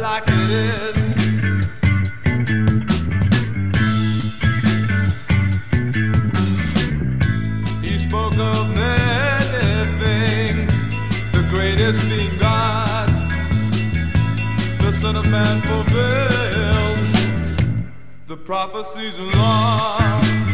like. He spoke of many things, the greatest being God, the Son of Man fulfilled the prophecies and.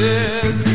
it.